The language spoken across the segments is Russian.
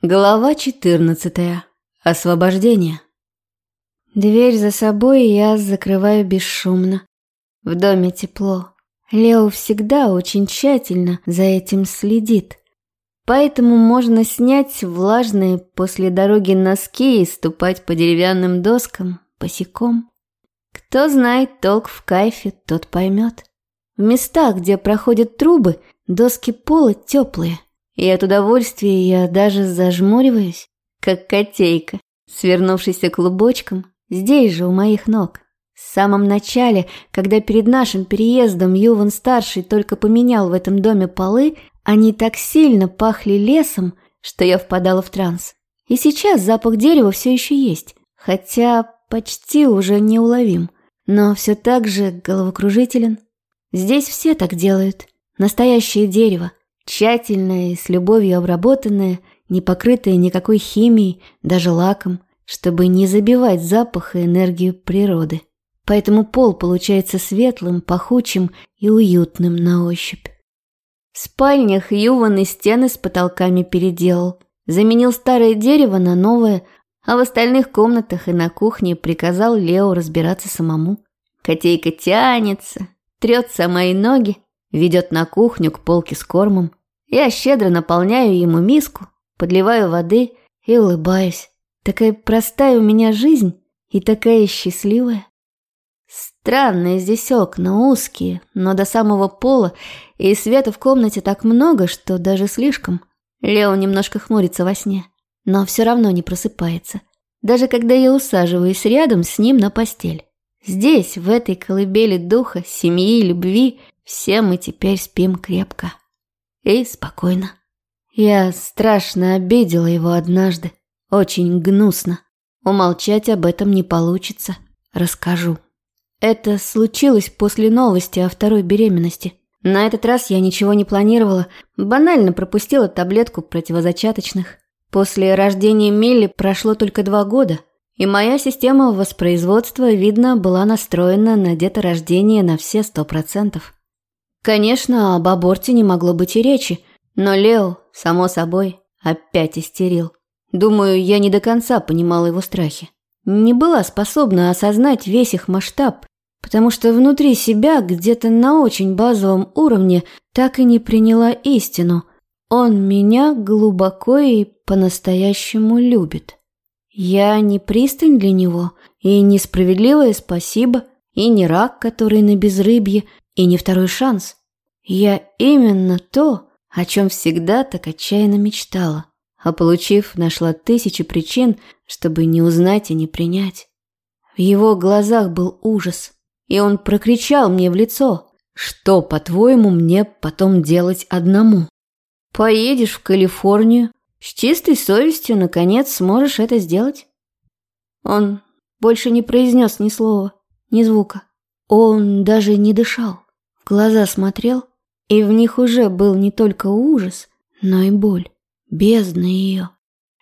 Глава 14. Освобождение. Дверь за собой я закрываю бесшумно. В доме тепло. Лео всегда очень тщательно за этим следит. Поэтому можно снять влажные после дороги носки и ступать по деревянным доскам босиком. Кто знает толк в кайфе, тот поймет. В местах, где проходят трубы, доски пола теплые – и от удовольствия я даже зажмуриваюсь, как котейка, свернувшийся клубочком, здесь же у моих ног. В самом начале, когда перед нашим переездом Юван-старший только поменял в этом доме полы, они так сильно пахли лесом, что я впадала в транс. И сейчас запах дерева все еще есть, хотя почти уже неуловим, но все так же головокружителен. Здесь все так делают. Настоящее дерево, Тщательное с любовью обработанное, не покрытое никакой химией, даже лаком, чтобы не забивать запах и энергию природы. Поэтому пол получается светлым, пахучим и уютным на ощупь. В спальнях Юван и стены с потолками переделал, заменил старое дерево на новое, а в остальных комнатах и на кухне приказал Лео разбираться самому. Котейка тянется, трется мои ноги, ведет на кухню к полке с кормом. Я щедро наполняю ему миску, подливаю воды и улыбаюсь. Такая простая у меня жизнь и такая счастливая. Странные здесь окна, узкие, но до самого пола, и света в комнате так много, что даже слишком. Лео немножко хмурится во сне, но все равно не просыпается. Даже когда я усаживаюсь рядом с ним на постель. Здесь, в этой колыбели духа, семьи любви, все мы теперь спим крепко и спокойно. Я страшно обидела его однажды, очень гнусно. Умолчать об этом не получится, расскажу. Это случилось после новости о второй беременности. На этот раз я ничего не планировала, банально пропустила таблетку противозачаточных. После рождения Милли прошло только два года, и моя система воспроизводства, видно, была настроена на деторождение на все сто процентов. Конечно, об аборте не могло быть и речи, но Лео, само собой, опять истерил. Думаю, я не до конца понимала его страхи. Не была способна осознать весь их масштаб, потому что внутри себя, где-то на очень базовом уровне, так и не приняла истину. Он меня глубоко и по-настоящему любит. Я не пристань для него, и несправедливое спасибо, и не рак, который на безрыбье, и не второй шанс. Я именно то, о чем всегда так отчаянно мечтала, а получив, нашла тысячи причин, чтобы не узнать и не принять. В его глазах был ужас, и он прокричал мне в лицо, что, по-твоему, мне потом делать одному? Поедешь в Калифорнию, с чистой совестью, наконец, сможешь это сделать? Он больше не произнес ни слова, ни звука. Он даже не дышал. В глаза смотрел, и в них уже был не только ужас, но и боль, бездна ее.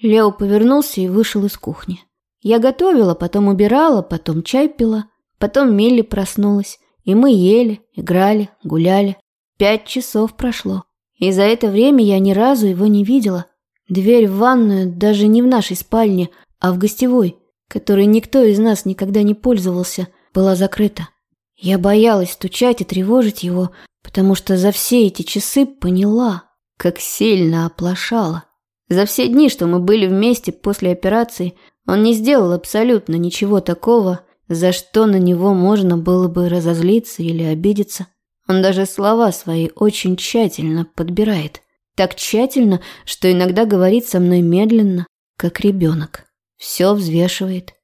Лео повернулся и вышел из кухни. Я готовила, потом убирала, потом чай пила, потом Милли проснулась, и мы ели, играли, гуляли. Пять часов прошло, и за это время я ни разу его не видела. Дверь в ванную даже не в нашей спальне, а в гостевой, которой никто из нас никогда не пользовался, была закрыта. Я боялась стучать и тревожить его, потому что за все эти часы поняла, как сильно оплошала. За все дни, что мы были вместе после операции, он не сделал абсолютно ничего такого, за что на него можно было бы разозлиться или обидеться. Он даже слова свои очень тщательно подбирает. Так тщательно, что иногда говорит со мной медленно, как ребенок. Все взвешивает.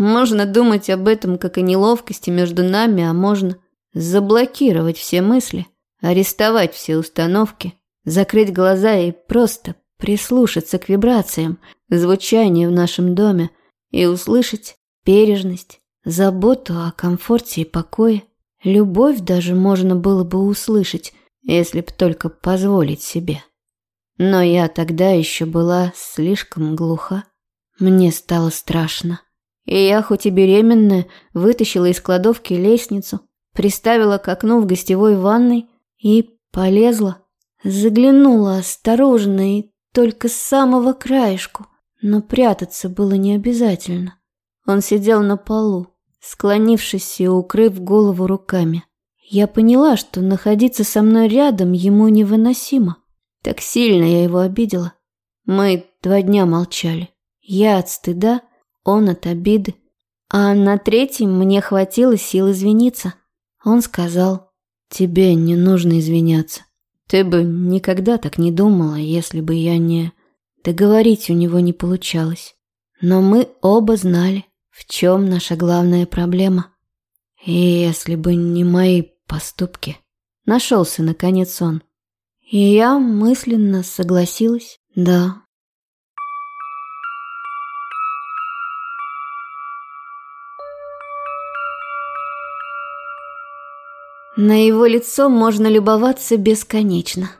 Можно думать об этом как о неловкости между нами, а можно заблокировать все мысли, арестовать все установки, закрыть глаза и просто прислушаться к вибрациям, звучанию в нашем доме и услышать бережность, заботу о комфорте и покое. Любовь даже можно было бы услышать, если б только позволить себе. Но я тогда еще была слишком глуха. Мне стало страшно. И я, хоть и беременная, вытащила из кладовки лестницу, приставила к окну в гостевой ванной и полезла. Заглянула осторожно и только с самого краешку, но прятаться было не обязательно. Он сидел на полу, склонившись и укрыв голову руками. Я поняла, что находиться со мной рядом ему невыносимо. Так сильно я его обидела. Мы два дня молчали. Я от стыда, он от обиды. А на третьем мне хватило сил извиниться. Он сказал, «Тебе не нужно извиняться. Ты бы никогда так не думала, если бы я не...» Договорить у него не получалось. Но мы оба знали, в чем наша главная проблема. И если бы не мои поступки, нашелся наконец он. И я мысленно согласилась, да. На его лицо можно любоваться бесконечно.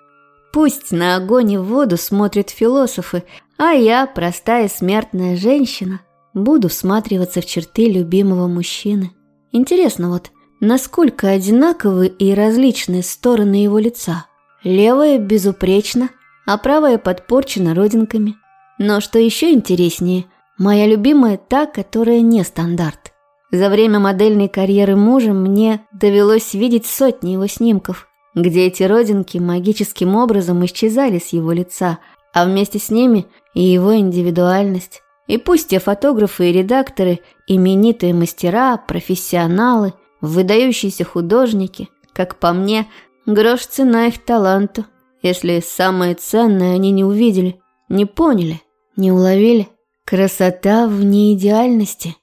Пусть на огонь и воду смотрят философы, а я, простая смертная женщина, буду всматриваться в черты любимого мужчины. Интересно вот, насколько одинаковы и различные стороны его лица. Левая безупречна, а правая подпорчена родинками. Но что еще интереснее, моя любимая та, которая не стандарт. За время модельной карьеры мужа мне довелось видеть сотни его снимков, где эти родинки магическим образом исчезали с его лица, а вместе с ними и его индивидуальность. И пусть те фотографы и редакторы, именитые мастера, профессионалы, выдающиеся художники, как по мне, грош цена их таланту, если самое ценное они не увидели, не поняли, не уловили. Красота в неидеальности.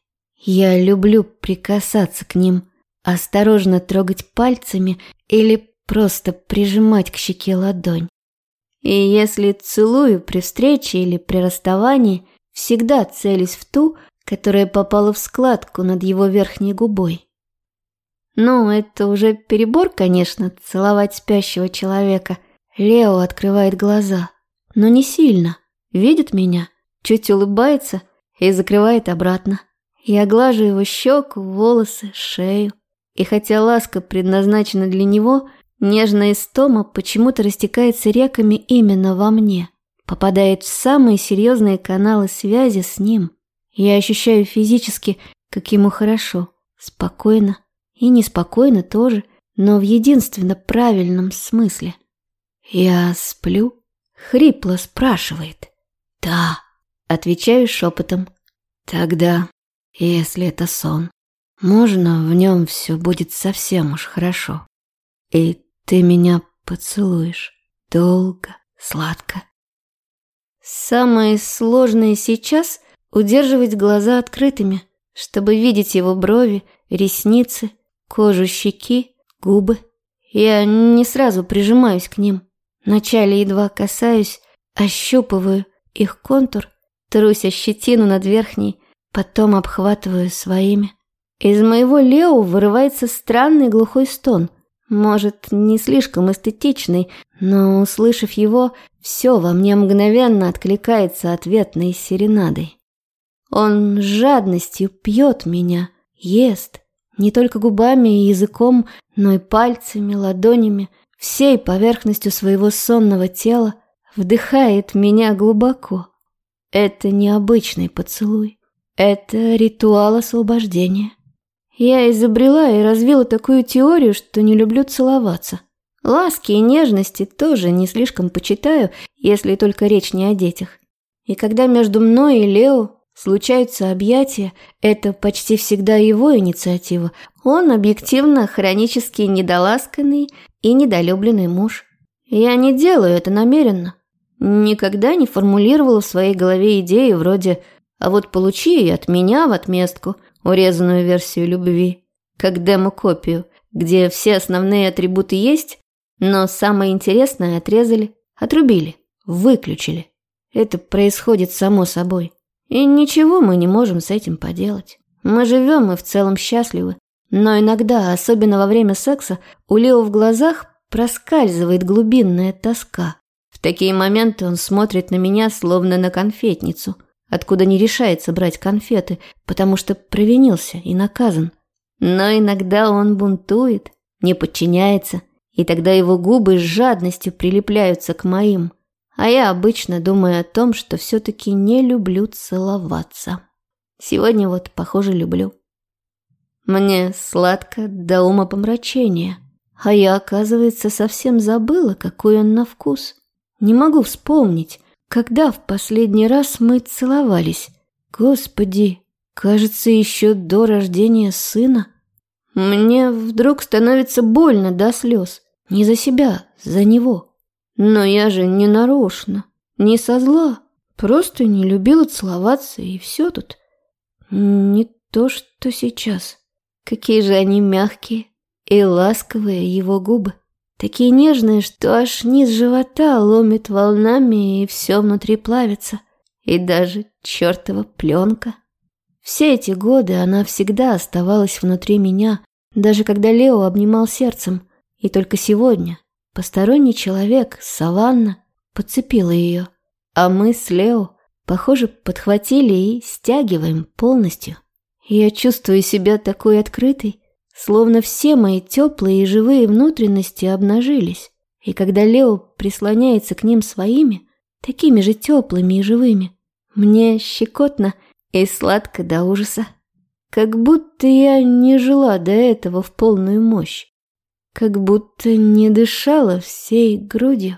Я люблю прикасаться к ним, осторожно трогать пальцами или просто прижимать к щеке ладонь. И если целую при встрече или при расставании, всегда целюсь в ту, которая попала в складку над его верхней губой. Ну, это уже перебор, конечно, целовать спящего человека. Лео открывает глаза, но не сильно. Видит меня, чуть улыбается и закрывает обратно. Я глажу его щеку, волосы, шею. И хотя ласка предназначена для него, Нежная истома почему-то растекается реками именно во мне, попадает в самые серьезные каналы связи с ним. Я ощущаю физически, как ему хорошо, спокойно и неспокойно тоже, но в единственно правильном смысле. «Я сплю?» — хрипло спрашивает. «Да», — отвечаю шепотом. «Тогда, если это сон, можно в нем все будет совсем уж хорошо. И ты меня поцелуешь долго, сладко. Самое сложное сейчас — удерживать глаза открытыми, чтобы видеть его брови, ресницы, кожу щеки, губы. Я не сразу прижимаюсь к ним. Вначале едва касаюсь, ощупываю их контур, трусь о щетину над верхней, потом обхватываю своими. Из моего Лео вырывается странный глухой стон — может, не слишком эстетичный, но, услышав его, все во мне мгновенно откликается ответной серенадой. Он с жадностью пьет меня, ест, не только губами и языком, но и пальцами, ладонями, всей поверхностью своего сонного тела, вдыхает меня глубоко. Это необычный поцелуй, это ритуал освобождения. Я изобрела и развила такую теорию, что не люблю целоваться. Ласки и нежности тоже не слишком почитаю, если только речь не о детях. И когда между мной и Лео случаются объятия, это почти всегда его инициатива. Он объективно хронически недоласканный и недолюбленный муж. Я не делаю это намеренно. Никогда не формулировала в своей голове идеи вроде «а вот получи от меня в отместку», урезанную версию любви, как демо-копию, где все основные атрибуты есть, но самое интересное отрезали, отрубили, выключили. Это происходит само собой. И ничего мы не можем с этим поделать. Мы живем и в целом счастливы. Но иногда, особенно во время секса, у Лео в глазах проскальзывает глубинная тоска. В такие моменты он смотрит на меня, словно на конфетницу – откуда не решается брать конфеты, потому что провинился и наказан. Но иногда он бунтует, не подчиняется, и тогда его губы с жадностью прилепляются к моим. а я обычно думаю о том, что все-таки не люблю целоваться. Сегодня вот, похоже, люблю. Мне сладко до ума помрачения, а я, оказывается, совсем забыла, какой он на вкус. Не могу вспомнить, когда в последний раз мы целовались. Господи, кажется, еще до рождения сына. Мне вдруг становится больно до слез. Не за себя, за него. Но я же не нарочно, не со зла. Просто не любила целоваться, и все тут. Не то, что сейчас. Какие же они мягкие и ласковые его губы. Такие нежные, что аж низ живота ломит волнами, и все внутри плавится. И даже чертова пленка. Все эти годы она всегда оставалась внутри меня, даже когда Лео обнимал сердцем. И только сегодня посторонний человек, Саванна, подцепила ее. А мы с Лео, похоже, подхватили и стягиваем полностью. Я чувствую себя такой открытой, словно все мои теплые и живые внутренности обнажились. И когда Лео прислоняется к ним своими, такими же теплыми и живыми, мне щекотно и сладко до ужаса. Как будто я не жила до этого в полную мощь. Как будто не дышала всей грудью.